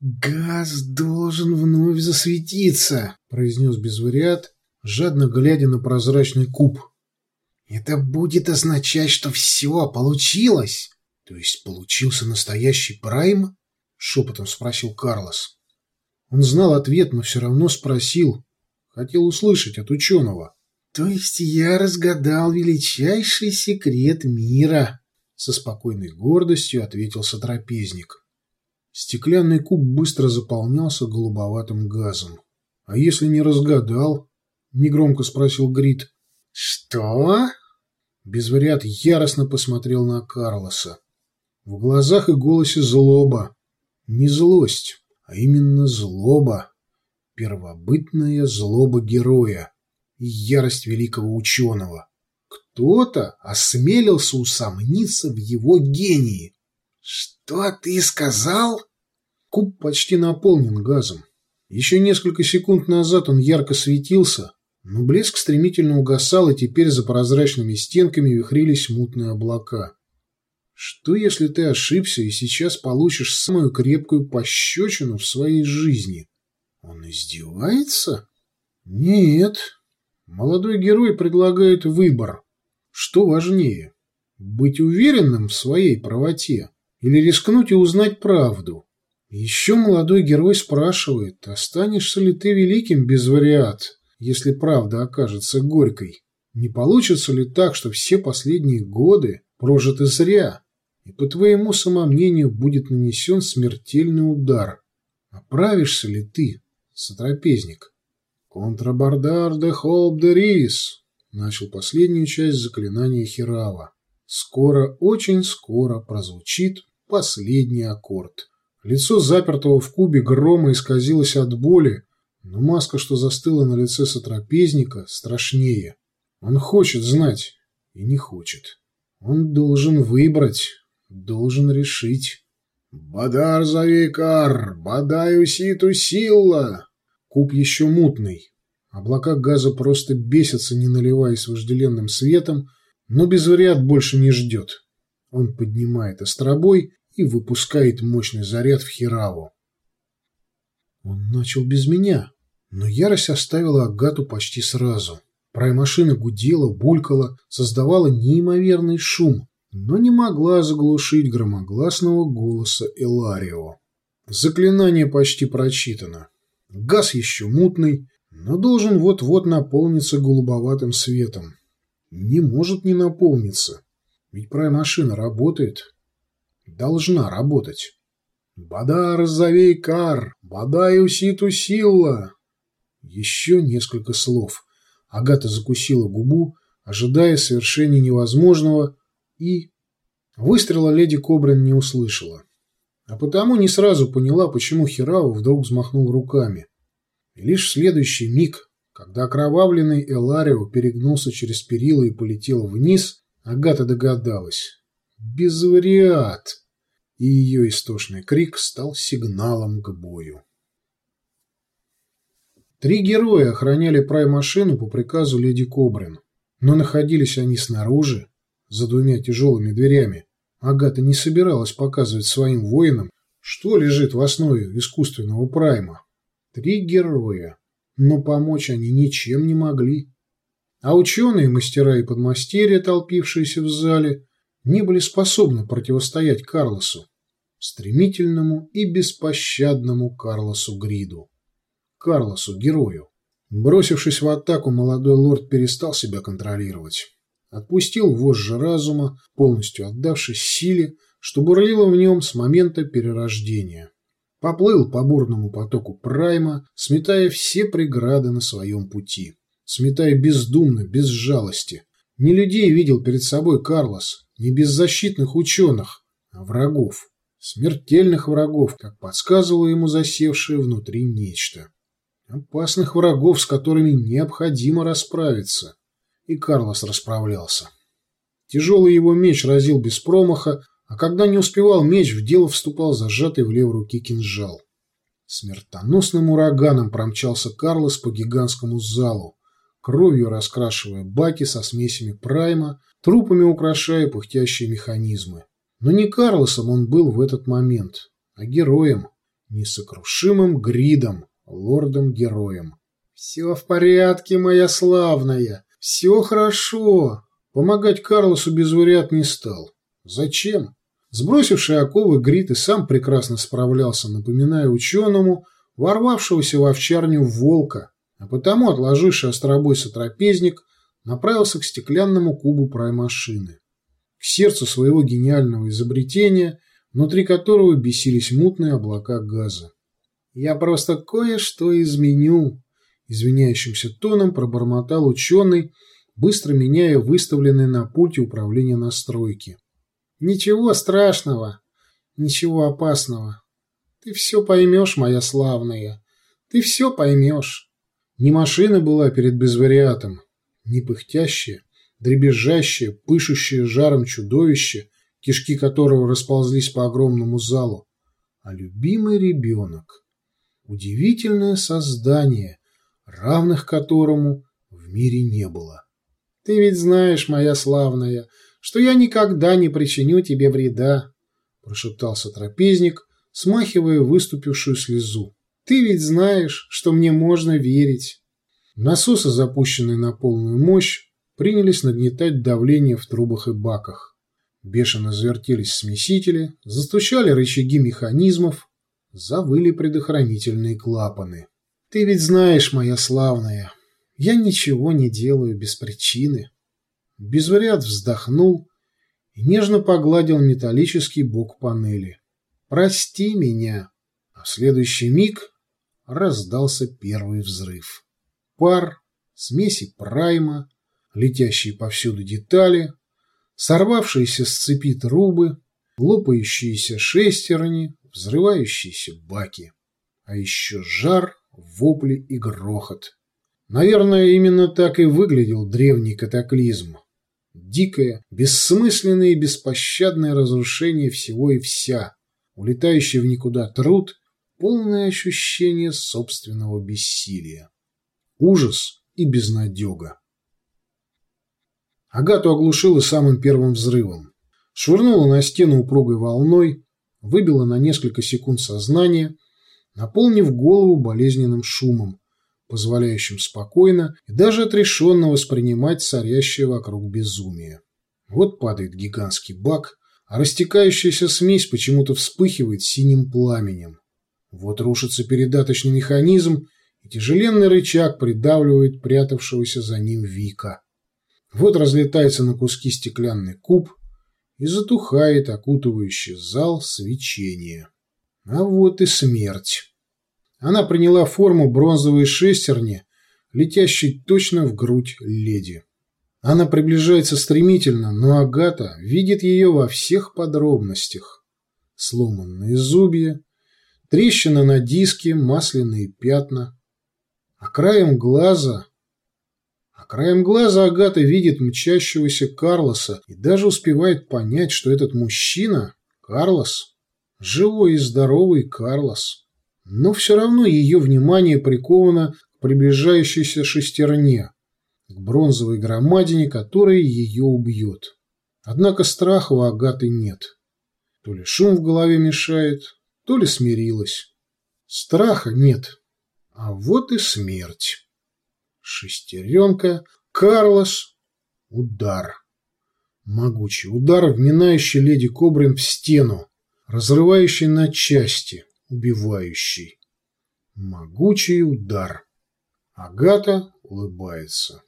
«Газ должен вновь засветиться», — произнес безвариат, жадно глядя на прозрачный куб. «Это будет означать, что все получилось?» «То есть получился настоящий прайм?» — шепотом спросил Карлос. Он знал ответ, но все равно спросил. Хотел услышать от ученого. «То есть я разгадал величайший секрет мира?» Со спокойной гордостью ответил сотрапезник. Стеклянный куб быстро заполнялся голубоватым газом. «А если не разгадал?» — негромко спросил Грит. «Что?» Безвариат яростно посмотрел на Карлоса. В глазах и голосе злоба. Не злость, а именно злоба. Первобытная злоба героя и ярость великого ученого. Кто-то осмелился усомниться в его гении. «Что ты сказал?» Куб почти наполнен газом. Еще несколько секунд назад он ярко светился, но блеск стремительно угасал, и теперь за прозрачными стенками вихрились мутные облака. Что, если ты ошибся и сейчас получишь самую крепкую пощечину в своей жизни? Он издевается? Нет. Молодой герой предлагает выбор. Что важнее? Быть уверенным в своей правоте или рискнуть и узнать правду? Еще молодой герой спрашивает, останешься ли ты великим без вариат, если правда окажется горькой? Не получится ли так, что все последние годы прожиты зря, и по твоему самомнению будет нанесен смертельный удар? Оправишься ли ты, сотрапезник? «Контрабардар де холб де рис», — начал последнюю часть заклинания Хирава. «Скоро, очень скоро прозвучит последний аккорд». Лицо запертого в кубе грома исказилось от боли, но маска, что застыла на лице сотрапезника, страшнее. Он хочет знать и не хочет. Он должен выбрать, должен решить. «Бадар завикар, бадаю ситу силла!» Куб еще мутный. Облака газа просто бесятся, не наливаясь вожделенным светом, но безвариат больше не ждет. Он поднимает остробой и выпускает мощный заряд в Хираву. Он начал без меня, но ярость оставила Агату почти сразу. Праймашина гудела, булькала, создавала неимоверный шум, но не могла заглушить громогласного голоса Эларио. Заклинание почти прочитано. Газ еще мутный, но должен вот-вот наполниться голубоватым светом. Не может не наполниться, ведь прайм-машина работает. Должна работать. «Бадар завей кар! Бадай уситу силла!» Еще несколько слов. Агата закусила губу, ожидая совершения невозможного, и... Выстрела леди Кобрин не услышала а потому не сразу поняла, почему Хирао вдруг взмахнул руками. И лишь в следующий миг, когда окровавленный Эларио перегнулся через перила и полетел вниз, Агата догадалась. «Безвариат!» И ее истошный крик стал сигналом к бою. Три героя охраняли прай-машину по приказу леди Кобрин, но находились они снаружи, за двумя тяжелыми дверями, Агата не собиралась показывать своим воинам, что лежит в основе искусственного прайма. Три героя, но помочь они ничем не могли. А ученые, мастера и подмастерья, толпившиеся в зале, не были способны противостоять Карлосу, стремительному и беспощадному Карлосу Гриду. Карлосу, герою. Бросившись в атаку, молодой лорд перестал себя контролировать отпустил вожжи разума, полностью отдавшись силе, что бурлило в нем с момента перерождения. Поплыл по бурному потоку Прайма, сметая все преграды на своем пути. Сметая бездумно, без жалости. Не людей видел перед собой Карлос, не беззащитных ученых, а врагов. Смертельных врагов, как подсказывало ему засевшее внутри нечто. Опасных врагов, с которыми необходимо расправиться и Карлос расправлялся. Тяжелый его меч разил без промаха, а когда не успевал меч, в дело вступал зажатый в левой руке кинжал. Смертоносным ураганом промчался Карлос по гигантскому залу, кровью раскрашивая баки со смесями прайма, трупами украшая пыхтящие механизмы. Но не Карлосом он был в этот момент, а героем. несокрушимым Гридом, лордом-героем. «Все в порядке, моя славная, все хорошо». Помогать Карлосу без вариат не стал. Зачем? Сбросивший оковы Грид и сам прекрасно справлялся, напоминая ученому, ворвавшегося в овчарню волка, а потому, отложивший остробой сотрапезник, направился к стеклянному кубу праймашины, к сердцу своего гениального изобретения, внутри которого бесились мутные облака газа. «Я просто кое-что изменю», — извиняющимся тоном пробормотал ученый, быстро меняя выставленные на пульте управления настройки. «Ничего страшного, ничего опасного. Ты все поймешь, моя славная, ты все поймешь». Не машина была перед безвариатом, не пыхтящее, дребезжащее, пышущее жаром чудовище, кишки которого расползлись по огромному залу, а любимый ребенок. Удивительное создание, равных которому в мире не было. Ты ведь знаешь, моя славная, что я никогда не причиню тебе вреда, прошептался трапезник, смахивая выступившую слезу. Ты ведь знаешь, что мне можно верить. Насосы, запущенные на полную мощь, принялись нагнетать давление в трубах и баках. Бешено завертелись смесители, застучали рычаги механизмов, завыли предохранительные клапаны. Ты ведь знаешь, моя славная, я ничего не делаю без причины. Безвариат вздохнул и нежно погладил металлический бок панели. Прости меня. А в следующий миг раздался первый взрыв. Пар, смеси прайма, летящие повсюду детали, сорвавшиеся с цепи трубы, лопающиеся шестерни, взрывающиеся баки. А еще жар, вопли и грохот. Наверное, именно так и выглядел древний катаклизм. Дикое, бессмысленное и беспощадное разрушение всего и вся, улетающий в никуда труд, полное ощущение собственного бессилия. Ужас и безнадега. Агату оглушило самым первым взрывом. Швырнула на стену упругой волной, выбила на несколько секунд сознание, наполнив голову болезненным шумом, позволяющим спокойно и даже отрешенно воспринимать царящее вокруг безумие. Вот падает гигантский бак, а растекающаяся смесь почему-то вспыхивает синим пламенем. Вот рушится передаточный механизм, и тяжеленный рычаг придавливает прятавшегося за ним Вика. Вот разлетается на куски стеклянный куб и затухает окутывающий зал свечение. А вот и смерть. Она приняла форму бронзовой шестерни, летящей точно в грудь леди. Она приближается стремительно, но Агата видит ее во всех подробностях. Сломанные зубья, трещина на диске, масляные пятна. А краем глаза... А краем глаза Агата видит мчащегося Карлоса и даже успевает понять, что этот мужчина, Карлос, живой и здоровый Карлос но все равно ее внимание приковано к приближающейся шестерне, к бронзовой громадине, которая ее убьет. Однако страха у Агаты нет. То ли шум в голове мешает, то ли смирилась. Страха нет, а вот и смерть. Шестеренка, Карлос, удар. Могучий удар, вминающий леди Кобрин в стену, разрывающий на части – убивающий. Могучий удар. Агата улыбается.